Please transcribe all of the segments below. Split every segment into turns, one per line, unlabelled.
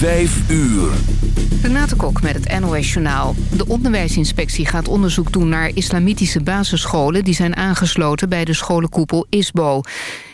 Vijf uur.
Renate Kok met het NOS Journaal. De onderwijsinspectie gaat onderzoek doen naar islamitische basisscholen... die zijn aangesloten bij de scholenkoepel ISBO.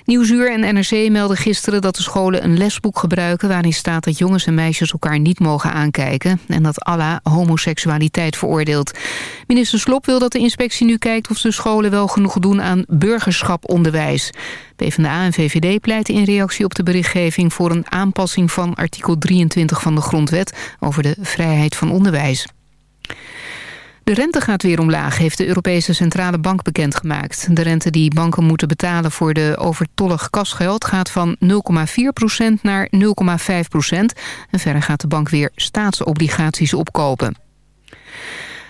Nieuwsuur en NRC melden gisteren dat de scholen een lesboek gebruiken... waarin staat dat jongens en meisjes elkaar niet mogen aankijken... en dat Allah homoseksualiteit veroordeelt. Minister Slop wil dat de inspectie nu kijkt of de scholen wel genoeg doen aan burgerschaponderwijs. PvdA en VVD pleiten in reactie op de berichtgeving voor een aanpassing van artikel 23 van de Grondwet over de vrijheid van onderwijs. De rente gaat weer omlaag, heeft de Europese Centrale Bank bekendgemaakt. De rente die banken moeten betalen voor de overtollig kasgeld... gaat van 0,4% naar 0,5% En verder gaat de bank weer staatsobligaties opkopen.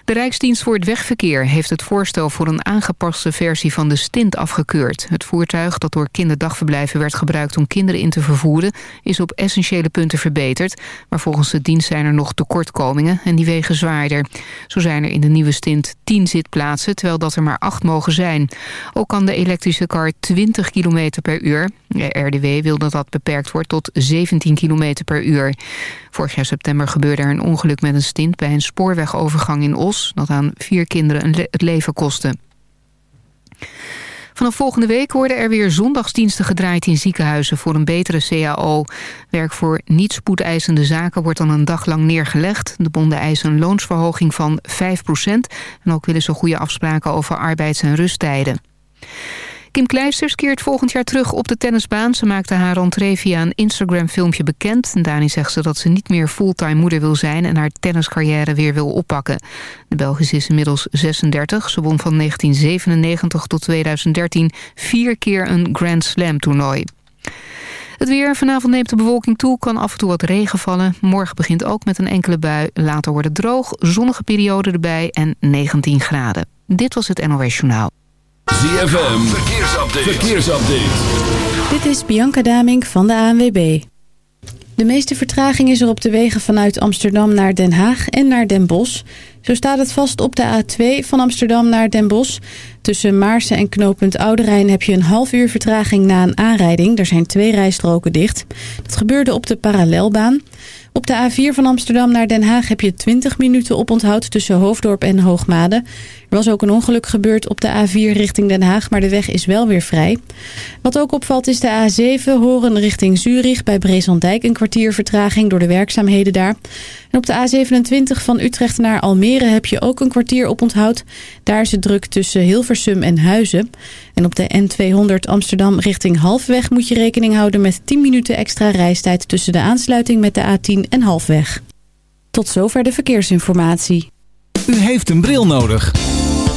De Rijksdienst voor het Wegverkeer heeft het voorstel voor een aangepaste versie van de stint afgekeurd. Het voertuig dat door kinderdagverblijven werd gebruikt om kinderen in te vervoeren is op essentiële punten verbeterd. Maar volgens de dienst zijn er nog tekortkomingen en die wegen zwaarder. Zo zijn er in de nieuwe stint 10 zitplaatsen, terwijl dat er maar 8 mogen zijn. Ook kan de elektrische kar 20 km per uur. De RDW wil dat dat beperkt wordt tot 17 km per uur. Vorig jaar september gebeurde er een ongeluk met een stint bij een spoorwegovergang in Os... dat aan vier kinderen het leven kostte. Vanaf volgende week worden er weer zondagsdiensten gedraaid in ziekenhuizen voor een betere CAO. Werk voor niet spoedeisende zaken wordt dan een dag lang neergelegd. De bonden eisen een loonsverhoging van 5% en ook willen ze goede afspraken over arbeids- en rusttijden. Kim Kleisters keert volgend jaar terug op de tennisbaan. Ze maakte haar entree via een Instagram-filmpje bekend. En daarin zegt ze dat ze niet meer fulltime moeder wil zijn... en haar tenniscarrière weer wil oppakken. De Belgische is inmiddels 36. Ze won van 1997 tot 2013 vier keer een Grand Slam toernooi. Het weer. Vanavond neemt de bewolking toe. Kan af en toe wat regen vallen. Morgen begint ook met een enkele bui. Later wordt het droog. Zonnige periode erbij en 19 graden. Dit was het NOS Journaal.
ZFM, verkeersupdate. verkeersupdate.
Dit is Bianca Damink van de ANWB. De meeste vertraging is er op de wegen vanuit Amsterdam naar Den Haag en naar Den Bosch. Zo staat het vast op de A2 van Amsterdam naar Den Bosch. Tussen Maarsen en knooppunt Ouderijn heb je een half uur vertraging na een aanrijding. Er zijn twee rijstroken dicht. Dat gebeurde op de parallelbaan. Op de A4 van Amsterdam naar Den Haag heb je 20 minuten oponthoud tussen Hoofddorp en Hoogmade. Er was ook een ongeluk gebeurd op de A4 richting Den Haag, maar de weg is wel weer vrij. Wat ook opvalt is de A7 Horen richting Zurich bij Brezandijk een kwartier vertraging door de werkzaamheden daar. En op de A27 van Utrecht naar Almere heb je ook een kwartier oponthoud. Daar is het druk tussen Hilversum en Huizen. En op de N200 Amsterdam richting Halfweg moet je rekening houden met 10 minuten extra reistijd tussen de aansluiting met de A10 en Halfweg. Tot zover de verkeersinformatie.
U heeft een bril nodig.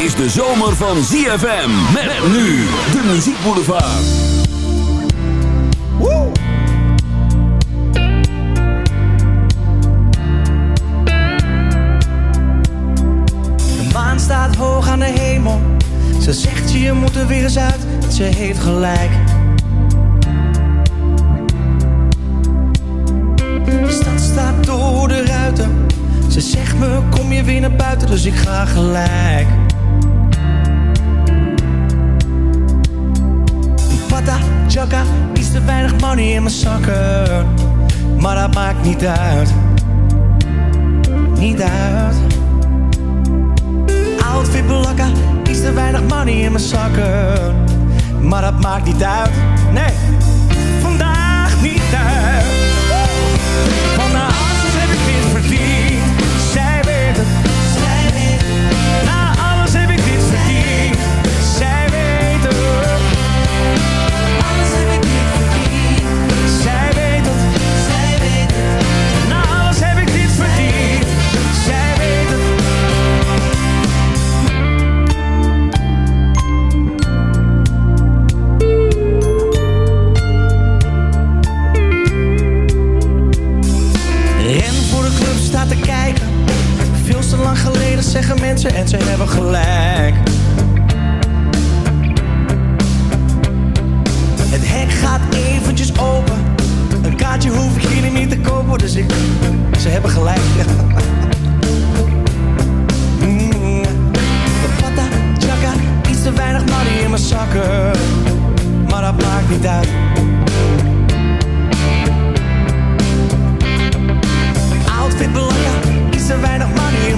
de zomer van ZFM. Met nu de muziekboulevard. Woe!
De maan staat hoog aan de hemel. Ze zegt je moet er weer eens uit. Ze heeft gelijk. De stad staat door de ruiten. Ze zegt me kom je weer naar buiten, dus ik ga gelijk. Pata, chaka, iets te weinig money in mijn zakken. Maar dat maakt niet uit. Niet uit. Outfit belakka, iets te weinig money in mijn zakken. Maar dat maakt niet uit. Nee, vandaag niet uit. Lang geleden zeggen mensen en ze hebben gelijk. Het hek gaat eventjes open. Een kaartje hoef ik hier niet te kopen, dus ik... Ze hebben gelijk. Mm. Pata, chaka, iets te weinig money in mijn zakken. Maar dat maakt niet uit. Outfit belangrijk,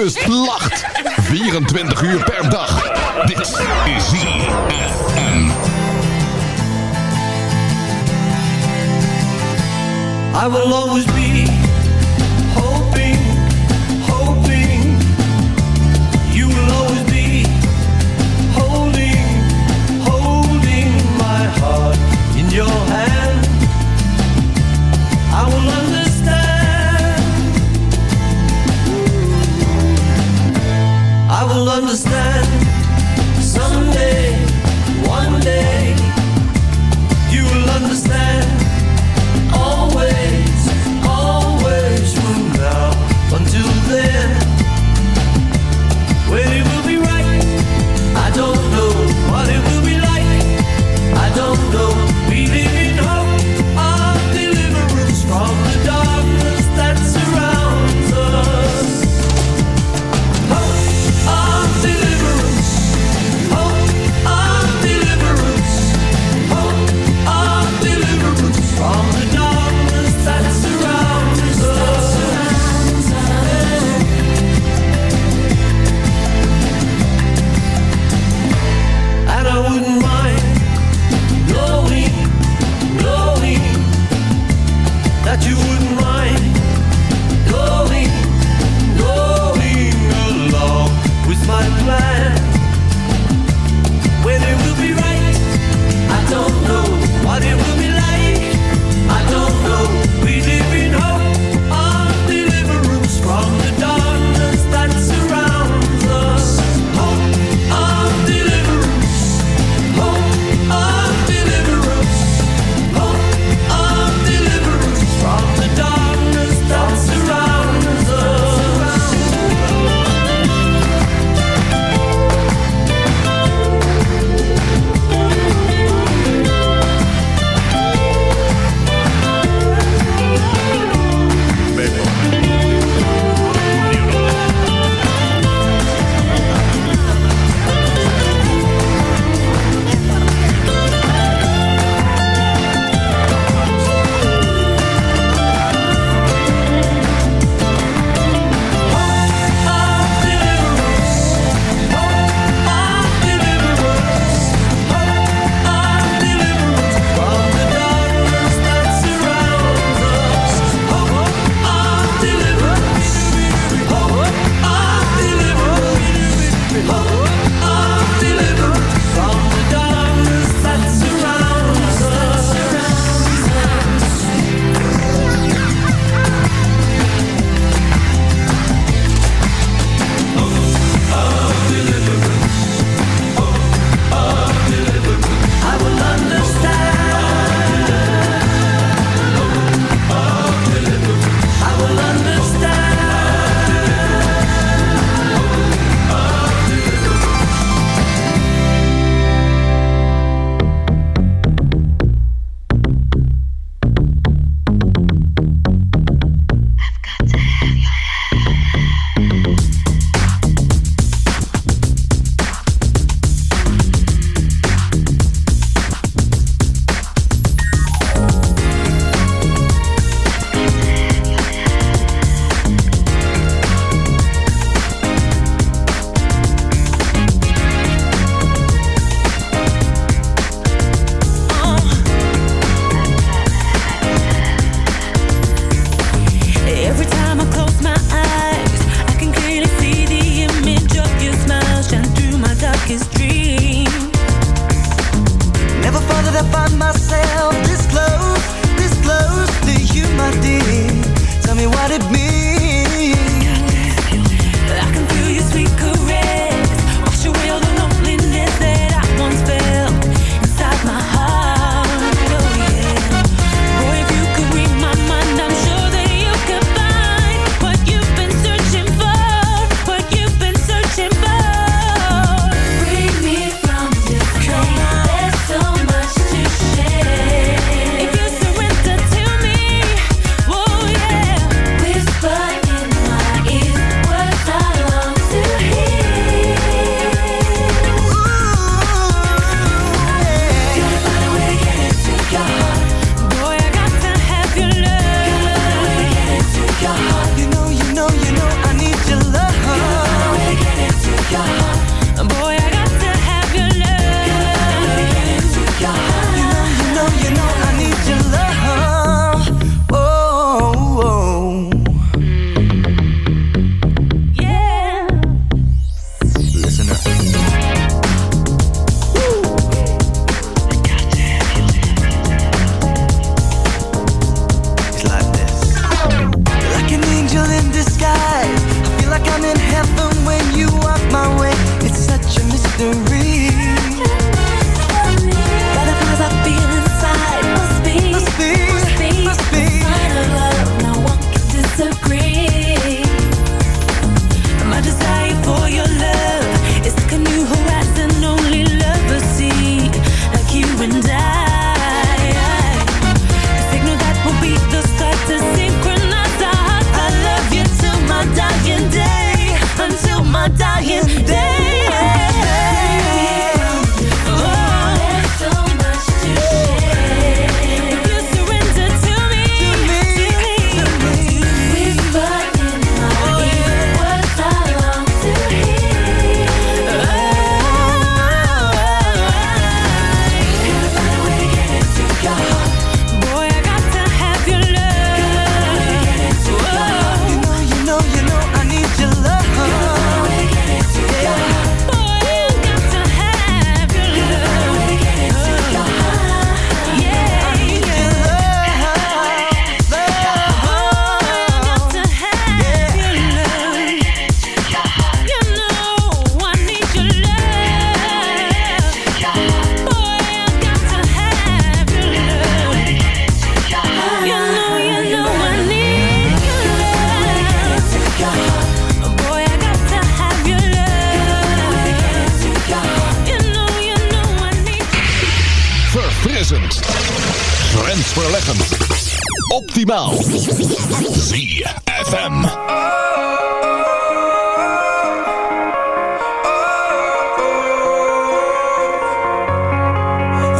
Westkust lacht. 24 uur per dag. Dit is ZFM.
I will always be hoping, hoping you will always be holding, holding my heart in your understand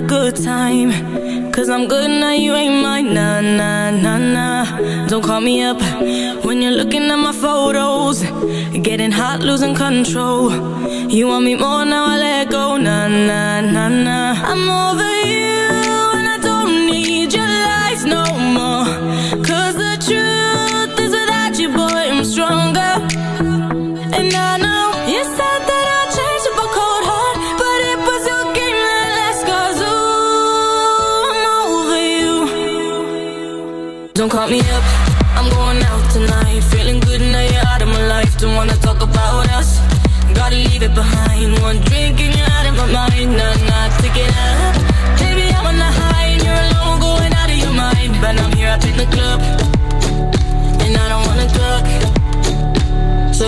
good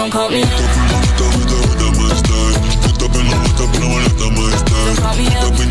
don't call me. Don't call me up. Up in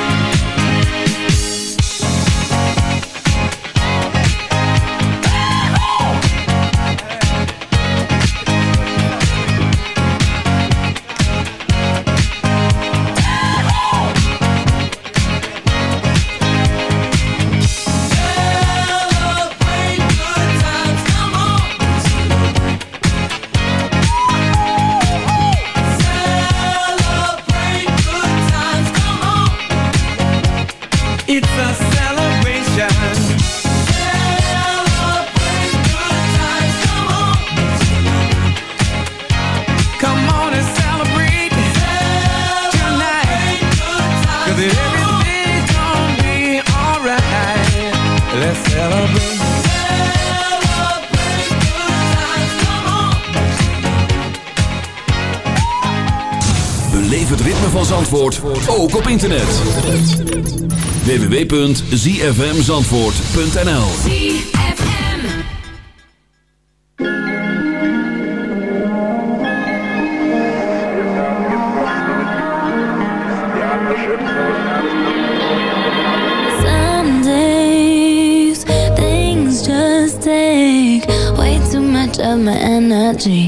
internet. www.zfmzandvoort.nl
things just of energy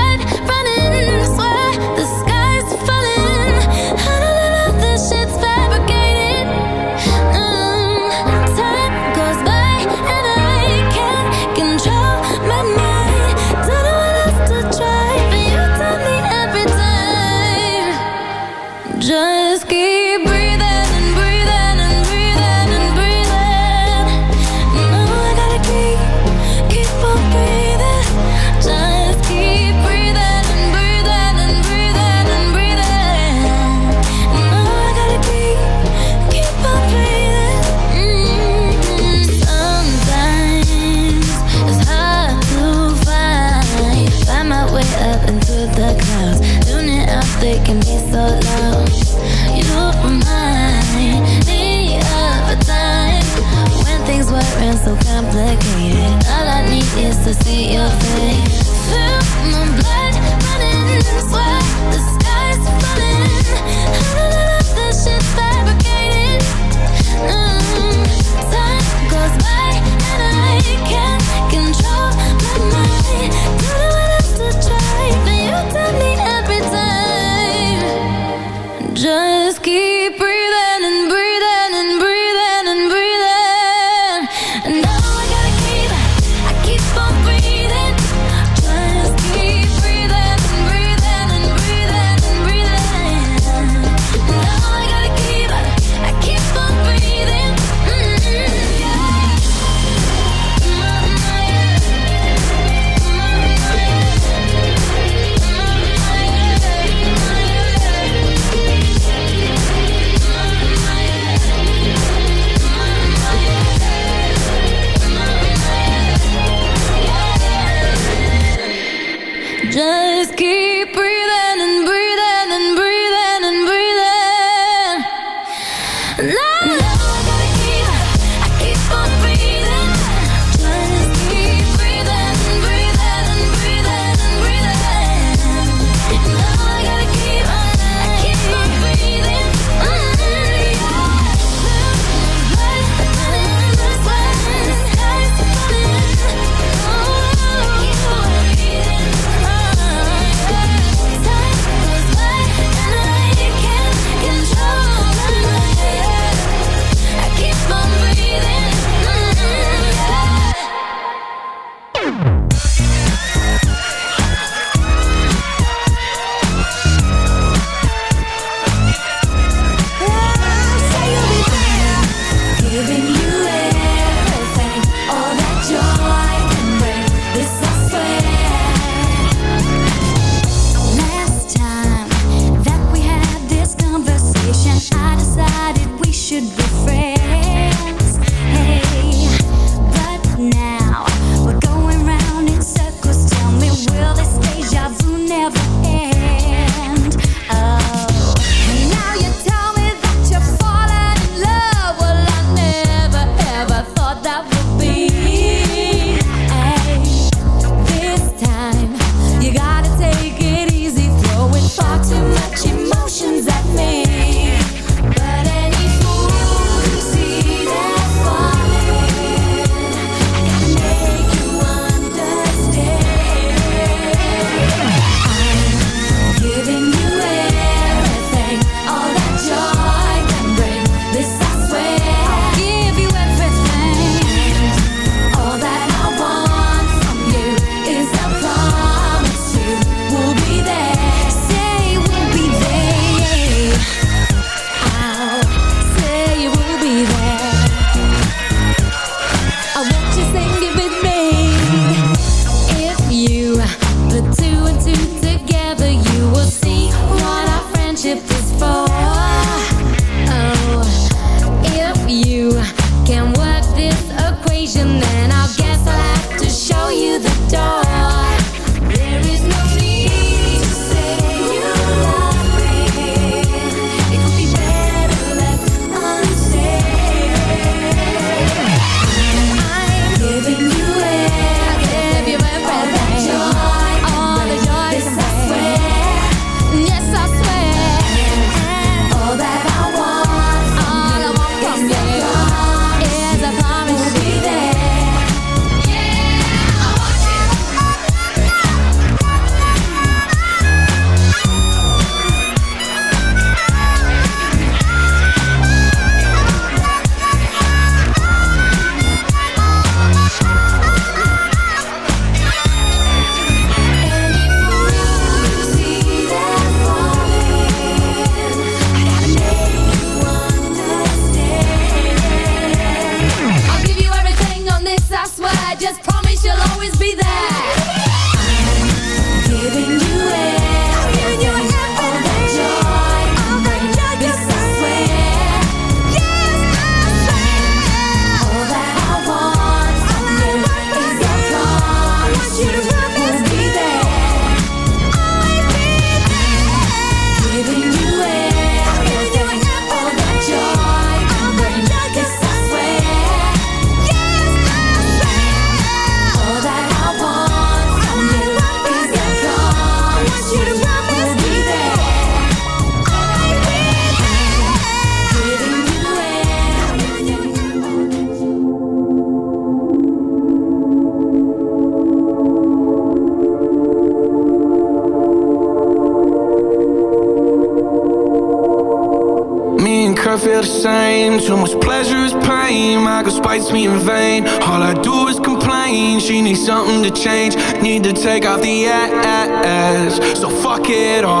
fights me in
vain. All I do is complain. She needs something to change. Need to take out the ass. So fuck it all.